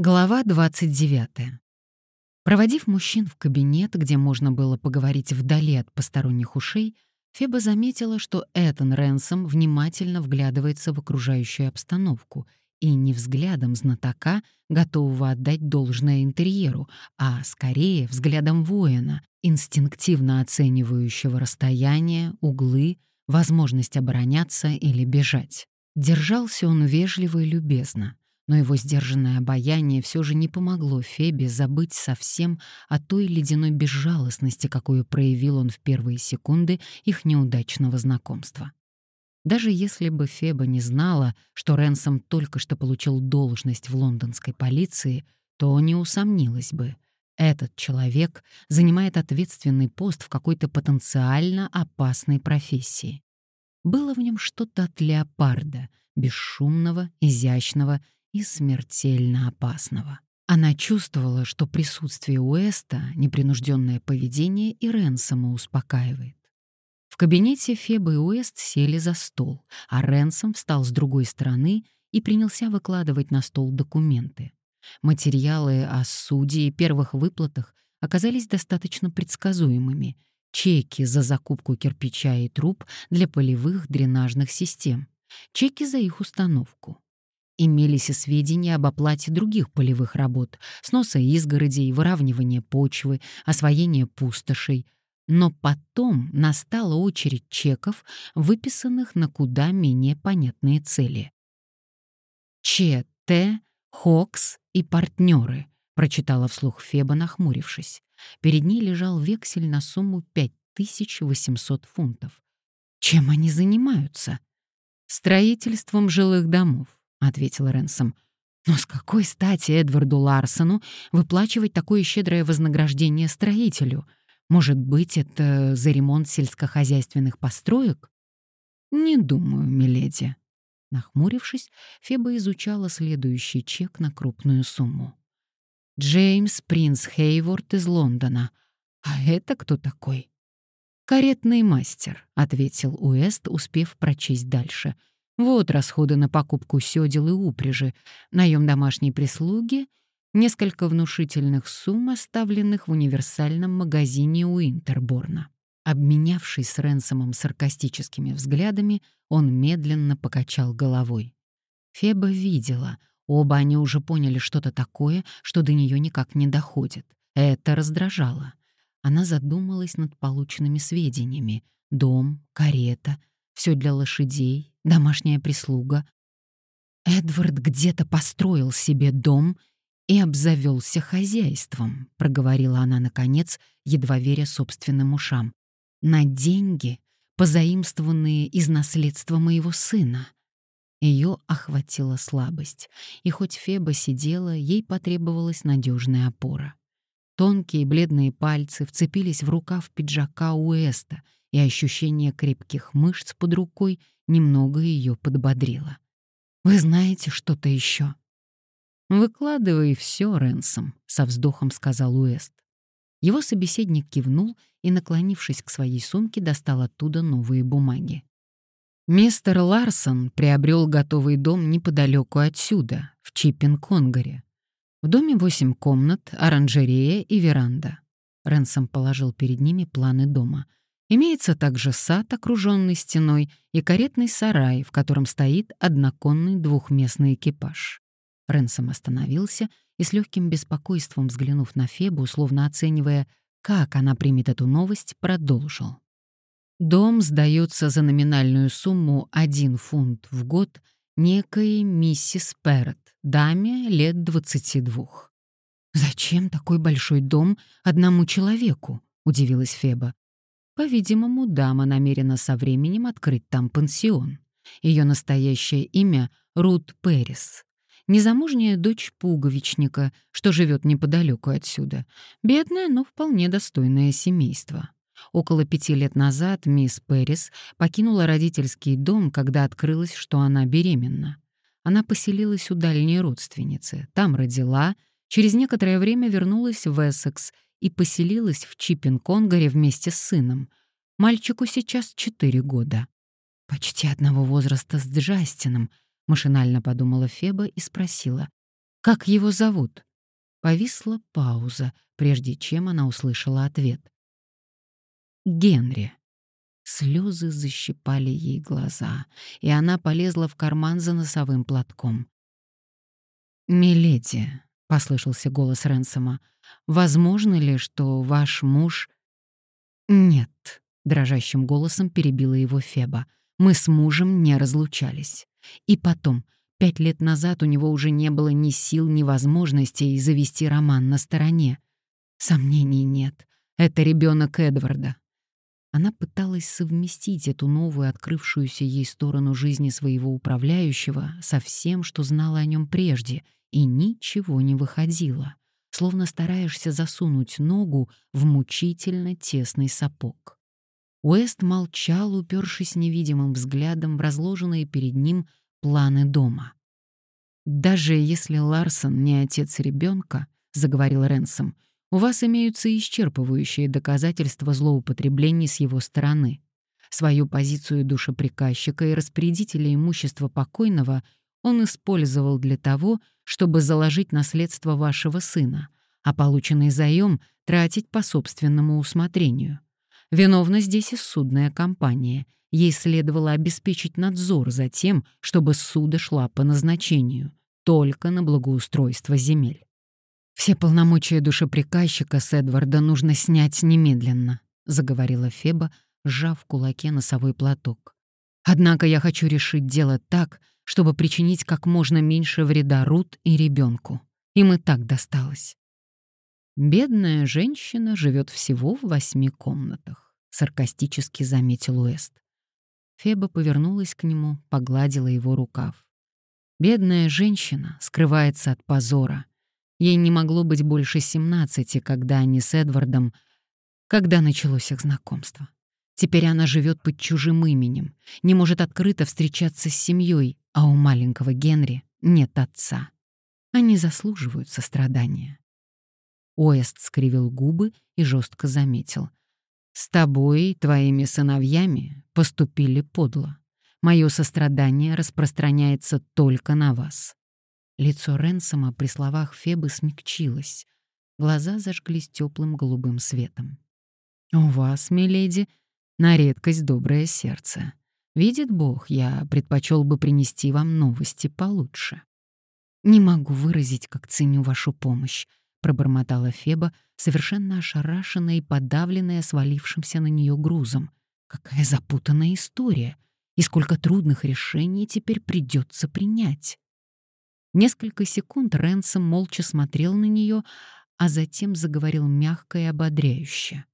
Глава 29. Проводив мужчин в кабинет, где можно было поговорить вдали от посторонних ушей, Феба заметила, что Этан Ренсом внимательно вглядывается в окружающую обстановку и не взглядом знатока, готового отдать должное интерьеру, а скорее взглядом воина, инстинктивно оценивающего расстояние, углы, возможность обороняться или бежать. Держался он вежливо и любезно — но его сдержанное обаяние все же не помогло Фебе забыть совсем о той ледяной безжалостности, какую проявил он в первые секунды их неудачного знакомства. Даже если бы Феба не знала, что Ренсом только что получил должность в лондонской полиции, то не усомнилась бы. Этот человек занимает ответственный пост в какой-то потенциально опасной профессии. Было в нем что-то от леопарда, бесшумного, изящного и смертельно опасного. Она чувствовала, что присутствие Уэста, непринужденное поведение и Ренсома успокаивает. В кабинете Феба и Уэст сели за стол, а Ренсом встал с другой стороны и принялся выкладывать на стол документы. Материалы о суде и первых выплатах оказались достаточно предсказуемыми. Чеки за закупку кирпича и труб для полевых дренажных систем, чеки за их установку. Имелись и сведения об оплате других полевых работ, сноса изгородей, выравнивания почвы, освоения пустошей. Но потом настала очередь чеков, выписанных на куда менее понятные цели. ЧТ, Хокс и партнеры, прочитала вслух Феба, нахмурившись. Перед ней лежал вексель на сумму 5800 фунтов. Чем они занимаются? Строительством жилых домов. — ответил Ренсом. «Но с какой стати Эдварду Ларсону выплачивать такое щедрое вознаграждение строителю? Может быть, это за ремонт сельскохозяйственных построек?» «Не думаю, миледи». Нахмурившись, Феба изучала следующий чек на крупную сумму. «Джеймс Принц Хейворд из Лондона. А это кто такой?» «Каретный мастер», — ответил Уэст, успев прочесть дальше — вот расходы на покупку сёдел и упряжи, наем домашней прислуги, несколько внушительных сумм, оставленных в универсальном магазине Уинтерборна. Обменявшись с Ренсомом саркастическими взглядами, он медленно покачал головой. Феба видела, оба они уже поняли что-то такое, что до нее никак не доходит. Это раздражало. Она задумалась над полученными сведениями. Дом, карета, все для лошадей, домашняя прислуга. Эдвард где-то построил себе дом и обзавелся хозяйством, проговорила она наконец, едва веря собственным ушам. На деньги, позаимствованные из наследства моего сына. Ее охватила слабость, и хоть Феба сидела, ей потребовалась надежная опора. Тонкие бледные пальцы вцепились в рукав пиджака Уэста, и ощущение крепких мышц под рукой немного ее подбодрило. «Вы знаете что-то еще?» «Выкладывай все, Ренсом», — со вздохом сказал Уэст. Его собеседник кивнул и, наклонившись к своей сумке, достал оттуда новые бумаги. Мистер Ларсон приобрел готовый дом неподалеку отсюда, в Чиппин-Конгаре. В доме восемь комнат, оранжерея и веранда. Ренсом положил перед ними планы дома — Имеется также сад, окруженный стеной, и каретный сарай, в котором стоит одноконный двухместный экипаж. Ренсом остановился и с легким беспокойством взглянув на Фебу, словно оценивая, как она примет эту новость, продолжил. Дом сдается за номинальную сумму один фунт в год некой миссис Перрот, даме лет двадцати двух. «Зачем такой большой дом одному человеку?» — удивилась Феба. По-видимому, дама намерена со временем открыть там пансион. Ее настоящее имя — Рут Перрис. Незамужняя дочь пуговичника, что живет неподалеку отсюда. Бедное, но вполне достойное семейство. Около пяти лет назад мисс Перрис покинула родительский дом, когда открылось, что она беременна. Она поселилась у дальней родственницы, там родила, через некоторое время вернулась в Эссекс и поселилась в Чиппин-Конгаре вместе с сыном. Мальчику сейчас четыре года. Почти одного возраста с Джастином, машинально подумала Феба и спросила. Как его зовут?» Повисла пауза, прежде чем она услышала ответ. «Генри». Слезы защипали ей глаза, и она полезла в карман за носовым платком. «Миледи», — послышался голос Ренсома, — «возможно ли, что ваш муж...» «Нет», — дрожащим голосом перебила его Феба, — «мы с мужем не разлучались. И потом, пять лет назад у него уже не было ни сил, ни возможностей завести роман на стороне. Сомнений нет, это ребенок Эдварда, она пыталась совместить эту новую открывшуюся ей сторону жизни своего управляющего со всем, что знала о нем прежде, и ничего не выходило, словно стараешься засунуть ногу в мучительно тесный сапог. Уэст молчал, упершись невидимым взглядом в разложенные перед ним планы дома. «Даже если Ларсон не отец ребенка, заговорил Ренсом, — у вас имеются исчерпывающие доказательства злоупотреблений с его стороны. Свою позицию душеприказчика и распорядителя имущества покойного он использовал для того, чтобы заложить наследство вашего сына, а полученный заем тратить по собственному усмотрению. Виновна здесь и судная компания. Ей следовало обеспечить надзор за тем, чтобы суда шла по назначению, только на благоустройство земель. «Все полномочия душеприказчика с Эдварда нужно снять немедленно», — заговорила Феба, сжав в кулаке носовой платок. «Однако я хочу решить дело так, чтобы причинить как можно меньше вреда Рут и ребенку. Им и так досталось». «Бедная женщина живет всего в восьми комнатах», — саркастически заметил Уэст. Феба повернулась к нему, погладила его рукав. «Бедная женщина скрывается от позора, Ей не могло быть больше 17, когда они с Эдвардом... Когда началось их знакомство. Теперь она живет под чужим именем, не может открыто встречаться с семьей, а у маленького Генри нет отца. Они заслуживают сострадания. Оэст скривил губы и жестко заметил. «С тобой твоими сыновьями поступили подло. Мое сострадание распространяется только на вас. Лицо Ренсома при словах Фебы смягчилось. Глаза зажглись теплым голубым светом. «У вас, миледи, на редкость доброе сердце. Видит Бог, я предпочел бы принести вам новости получше». «Не могу выразить, как ценю вашу помощь», — пробормотала Феба, совершенно ошарашенная и подавленная свалившимся на нее грузом. «Какая запутанная история! И сколько трудных решений теперь придется принять!» Несколько секунд Ренсом молча смотрел на нее, а затем заговорил мягко и ободряюще.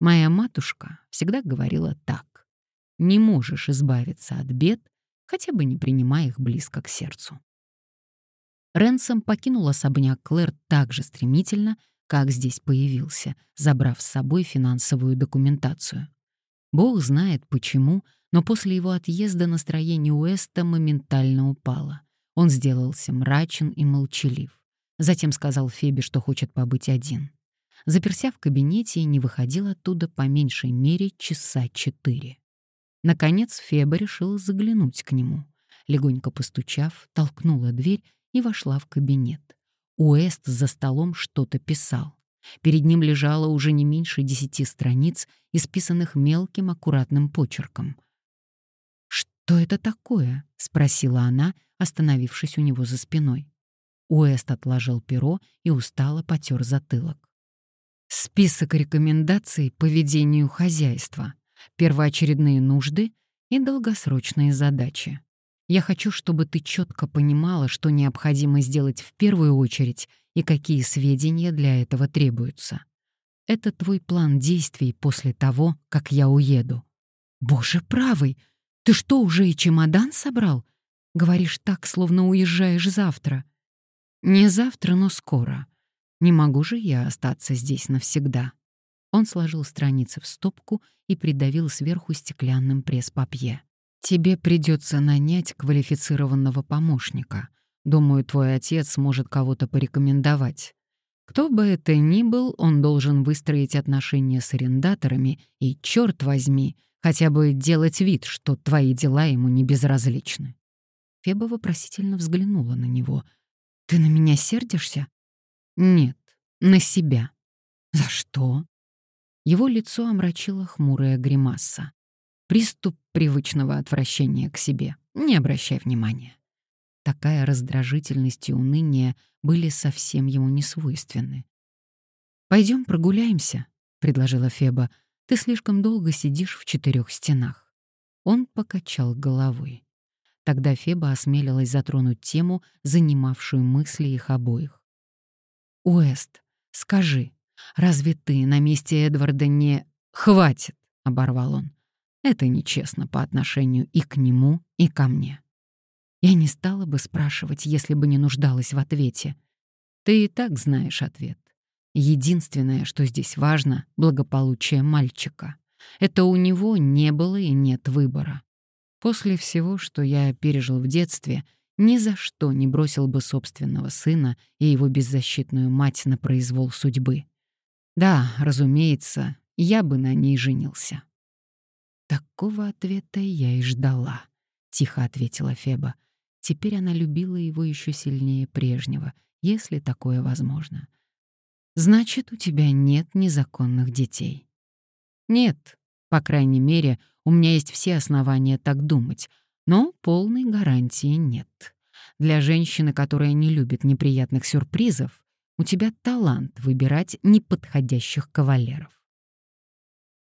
«Моя матушка всегда говорила так. Не можешь избавиться от бед, хотя бы не принимая их близко к сердцу». Ренсом покинул особняк Клэр так же стремительно, как здесь появился, забрав с собой финансовую документацию. Бог знает почему, но после его отъезда настроение Уэста моментально упало — он сделался мрачен и молчалив. Затем сказал Фебе, что хочет побыть один. Заперся в кабинете и не выходил оттуда по меньшей мере часа четыре. Наконец Феба решила заглянуть к нему. Легонько постучав, толкнула дверь и вошла в кабинет. Уэст за столом что-то писал. Перед ним лежало уже не меньше десяти страниц, исписанных мелким аккуратным почерком. «Что это такое?» — спросила она, остановившись у него за спиной. Уэст отложил перо и устало потер затылок. Список рекомендаций по ведению хозяйства, первоочередные нужды и долгосрочные задачи. Я хочу, чтобы ты четко понимала, что необходимо сделать в первую очередь и какие сведения для этого требуются. Это твой план действий после того, как я уеду. Боже правый, ты что, уже и чемодан собрал? Говоришь так, словно уезжаешь завтра. Не завтра, но скоро. Не могу же я остаться здесь навсегда. Он сложил страницы в стопку и придавил сверху стеклянным пресс-папье. Тебе придется нанять квалифицированного помощника. Думаю, твой отец может кого-то порекомендовать. Кто бы это ни был, он должен выстроить отношения с арендаторами и, черт возьми, хотя бы делать вид, что твои дела ему не безразличны. Феба вопросительно взглянула на него. Ты на меня сердишься? Нет, на себя. За что? Его лицо омрачило хмурая гримаса. Приступ привычного отвращения к себе. Не обращай внимания. Такая раздражительность и уныние были совсем ему не свойственны. Пойдем прогуляемся», — предложила Феба. «Ты слишком долго сидишь в четырех стенах». Он покачал головой. Тогда Феба осмелилась затронуть тему, занимавшую мысли их обоих. «Уэст, скажи, разве ты на месте Эдварда не...» «Хватит!» — оборвал он. «Это нечестно по отношению и к нему, и ко мне. Я не стала бы спрашивать, если бы не нуждалась в ответе. Ты и так знаешь ответ. Единственное, что здесь важно — благополучие мальчика. Это у него не было и нет выбора. После всего, что я пережил в детстве, ни за что не бросил бы собственного сына и его беззащитную мать на произвол судьбы. Да, разумеется, я бы на ней женился. Такого ответа я и ждала, тихо ответила Феба. Теперь она любила его еще сильнее прежнего, если такое возможно. Значит, у тебя нет незаконных детей. Нет, по крайней мере, у меня есть все основания так думать, но полной гарантии нет. Для женщины, которая не любит неприятных сюрпризов, у тебя талант выбирать неподходящих кавалеров.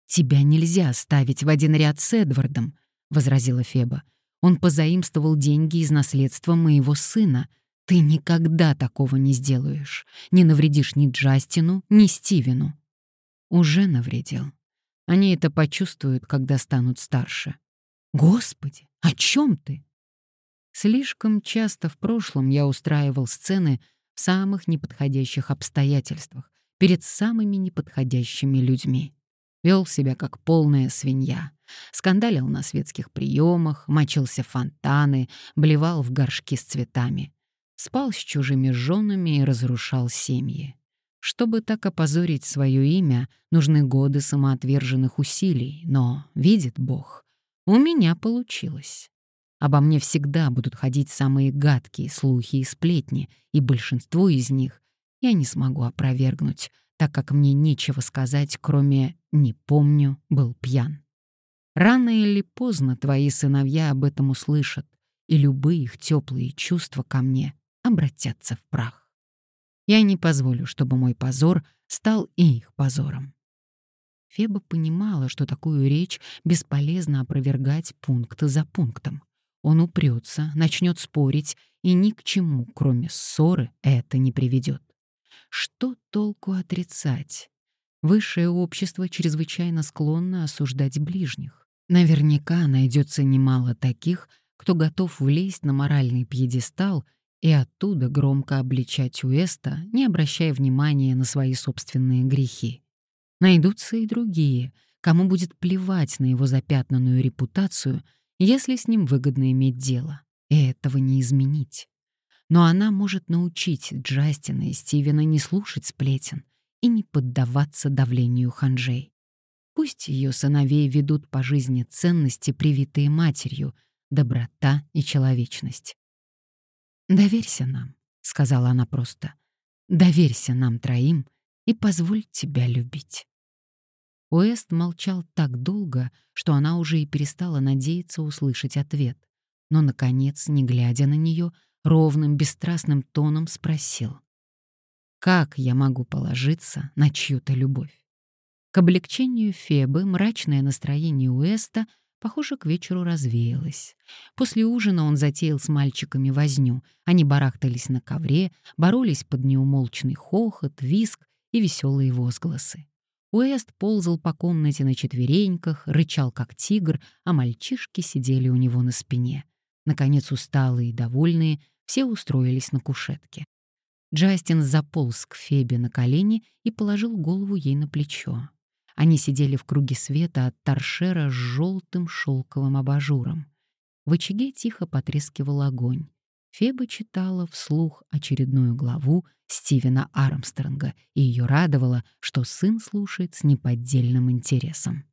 «Тебя нельзя ставить в один ряд с Эдвардом», — возразила Феба. Он позаимствовал деньги из наследства моего сына. Ты никогда такого не сделаешь. Не навредишь ни Джастину, ни Стивену. Уже навредил. Они это почувствуют, когда станут старше. Господи, о чем ты? Слишком часто в прошлом я устраивал сцены в самых неподходящих обстоятельствах, перед самыми неподходящими людьми. Вел себя как полная свинья. Скандалил на светских приемах, мочился в фонтаны, блевал в горшки с цветами. Спал с чужими женами и разрушал семьи. Чтобы так опозорить свое имя, нужны годы самоотверженных усилий, но, видит Бог, у меня получилось. Обо мне всегда будут ходить самые гадкие слухи и сплетни, и большинство из них я не смогу опровергнуть, так как мне нечего сказать, кроме «не помню, был пьян». Рано или поздно твои сыновья об этом услышат, и любые их теплые чувства ко мне обратятся в прах. Я не позволю, чтобы мой позор стал и их позором. Феба понимала, что такую речь бесполезно опровергать пункт за пунктом. Он упрется, начнет спорить, и ни к чему, кроме ссоры, это не приведет. Что толку отрицать? Высшее общество чрезвычайно склонно осуждать ближних. Наверняка найдется немало таких, кто готов влезть на моральный пьедестал и оттуда громко обличать Уэста, не обращая внимания на свои собственные грехи. Найдутся и другие, кому будет плевать на его запятнанную репутацию, если с ним выгодно иметь дело. И этого не изменить. Но она может научить Джастина и Стивена не слушать сплетен и не поддаваться давлению ханжей. Пусть ее сыновей ведут по жизни ценности, привитые матерью, доброта и человечность. «Доверься нам», — сказала она просто. «Доверься нам троим и позволь тебя любить». Уэст молчал так долго, что она уже и перестала надеяться услышать ответ. Но, наконец, не глядя на нее, ровным, бесстрастным тоном спросил. «Как я могу положиться на чью-то любовь?» К облегчению Фебы мрачное настроение Уэста, похоже, к вечеру развеялось. После ужина он затеял с мальчиками возню. Они барахтались на ковре, боролись под неумолчный хохот, виск и веселые возгласы. Уэст ползал по комнате на четвереньках, рычал как тигр, а мальчишки сидели у него на спине. Наконец, усталые и довольные, все устроились на кушетке. Джастин заполз к Фебе на колени и положил голову ей на плечо. Они сидели в круге света от торшера с желтым шелковым абажуром. В очаге тихо потрескивал огонь. Феба читала вслух очередную главу Стивена Армстронга, и ее радовало, что сын слушает с неподдельным интересом.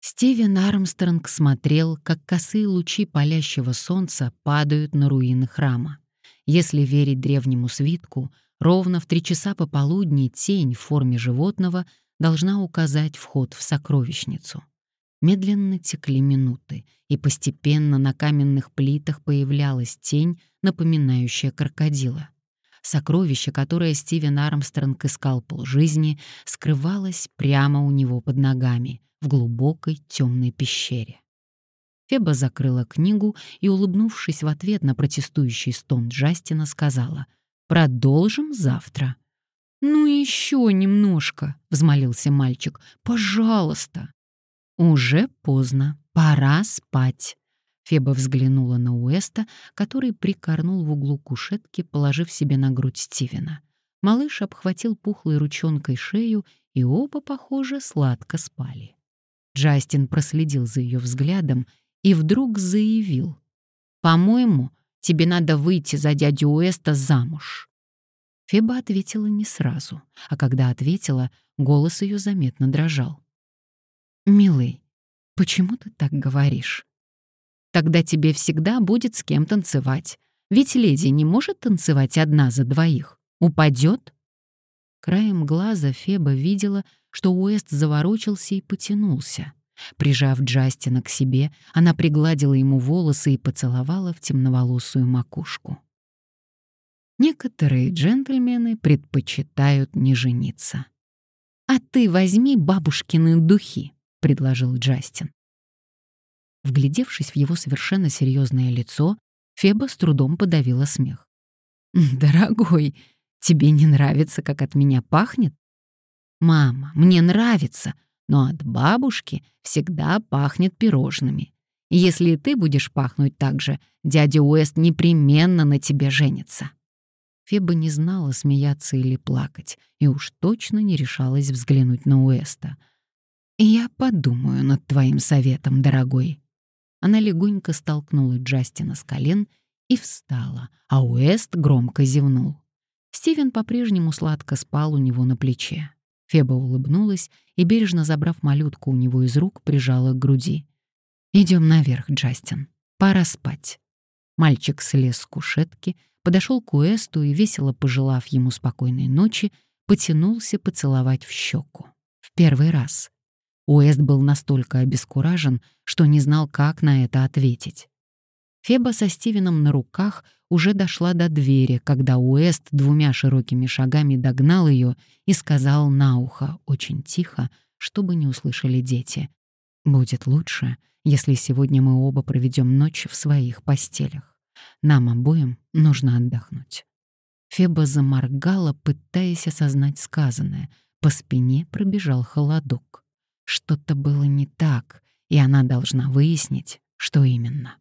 Стивен Армстронг смотрел, как косые лучи палящего солнца падают на руины храма. Если верить древнему свитку, ровно в три часа пополудни тень в форме животного должна указать вход в сокровищницу. Медленно текли минуты, и постепенно на каменных плитах появлялась тень, напоминающая крокодила. Сокровище, которое Стивен Армстронг искал полжизни, скрывалось прямо у него под ногами, в глубокой темной пещере. Феба закрыла книгу и, улыбнувшись в ответ на протестующий стон Джастина, сказала «Продолжим завтра». «Ну еще немножко», — взмолился мальчик. «Пожалуйста». «Уже поздно. Пора спать». Феба взглянула на Уэста, который прикорнул в углу кушетки, положив себе на грудь Стивена. Малыш обхватил пухлой ручонкой шею, и оба, похоже, сладко спали. Джастин проследил за ее взглядом и вдруг заявил. «По-моему, тебе надо выйти за дядю Уэста замуж». Феба ответила не сразу, а когда ответила, голос ее заметно дрожал. «Милый, почему ты так говоришь? Тогда тебе всегда будет с кем танцевать. Ведь леди не может танцевать одна за двоих. Упадет?» Краем глаза Феба видела, что Уэст заворочился и потянулся. Прижав Джастина к себе, она пригладила ему волосы и поцеловала в темноволосую макушку. Некоторые джентльмены предпочитают не жениться. «А ты возьми бабушкины духи», предложил Джастин. Вглядевшись в его совершенно серьезное лицо, Феба с трудом подавила смех. «Дорогой, тебе не нравится, как от меня пахнет?» «Мама, мне нравится, но от бабушки всегда пахнет пирожными. Если ты будешь пахнуть так же, дядя Уэст непременно на тебе женится». Феба не знала, смеяться или плакать, и уж точно не решалась взглянуть на Уэста — «Я подумаю над твоим советом, дорогой». Она легонько столкнула Джастина с колен и встала, а Уэст громко зевнул. Стивен по-прежнему сладко спал у него на плече. Феба улыбнулась и, бережно забрав малютку у него из рук, прижала к груди. Идем наверх, Джастин. Пора спать». Мальчик слез с кушетки, подошел к Уэсту и, весело пожелав ему спокойной ночи, потянулся поцеловать в щеку. В первый раз. Уэст был настолько обескуражен, что не знал, как на это ответить. Феба со Стивеном на руках уже дошла до двери, когда Уэст двумя широкими шагами догнал ее и сказал на ухо очень тихо, чтобы не услышали дети. «Будет лучше, если сегодня мы оба проведем ночь в своих постелях. Нам обоим нужно отдохнуть». Феба заморгала, пытаясь осознать сказанное. По спине пробежал холодок. Что-то было не так, и она должна выяснить, что именно.